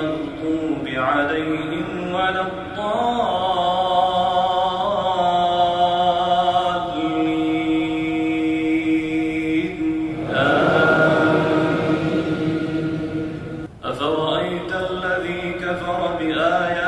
المغضوب عليهم ولا الضالين. أفرأيت الذي كفر بآياتنا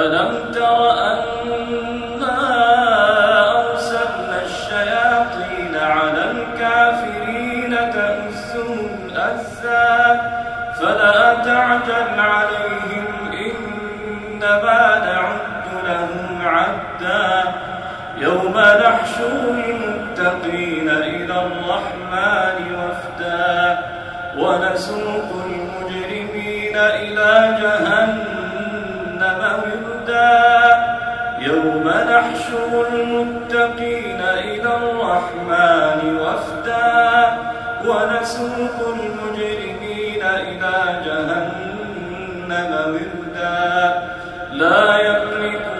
ألم تر أنا أرسلنا الشياطين على الكافرين تأسهم أزا فلا تعجل عليهم إنما نعد لهم عدا يوم نحشر المتقين إلى الرحمن وفدا ونسوق المجرمين إلى جهنم نحشر المتقين إلى الرحمن وفدا ونسوق المجرمين إلى جهنم وردا. لا يملكون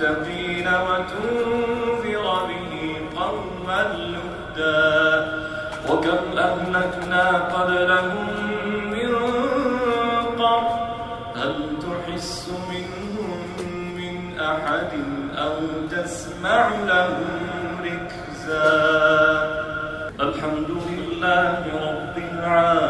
المتقين وتنذر به قوما لدا وكم أهلكنا قبلهم من قرن. هل تحس منهم من أحد أو تسمع لهم ركزا؟ الحمد لله رب العالمين.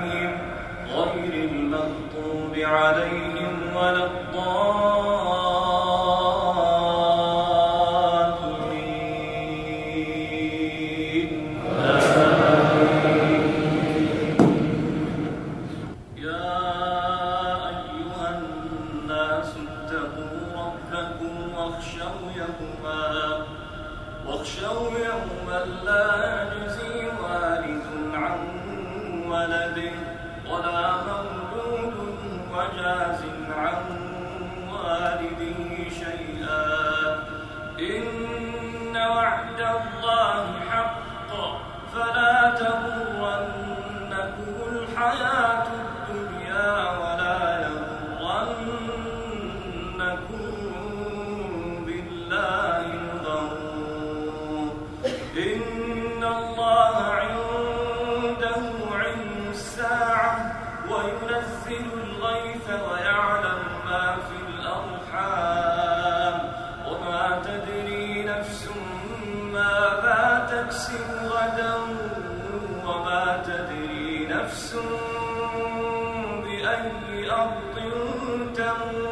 واخشوا يوما واخشوا يوما لا يجزي والد عن ولده ولا مولود تدري نفس بأي أرض تموت